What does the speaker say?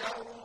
شر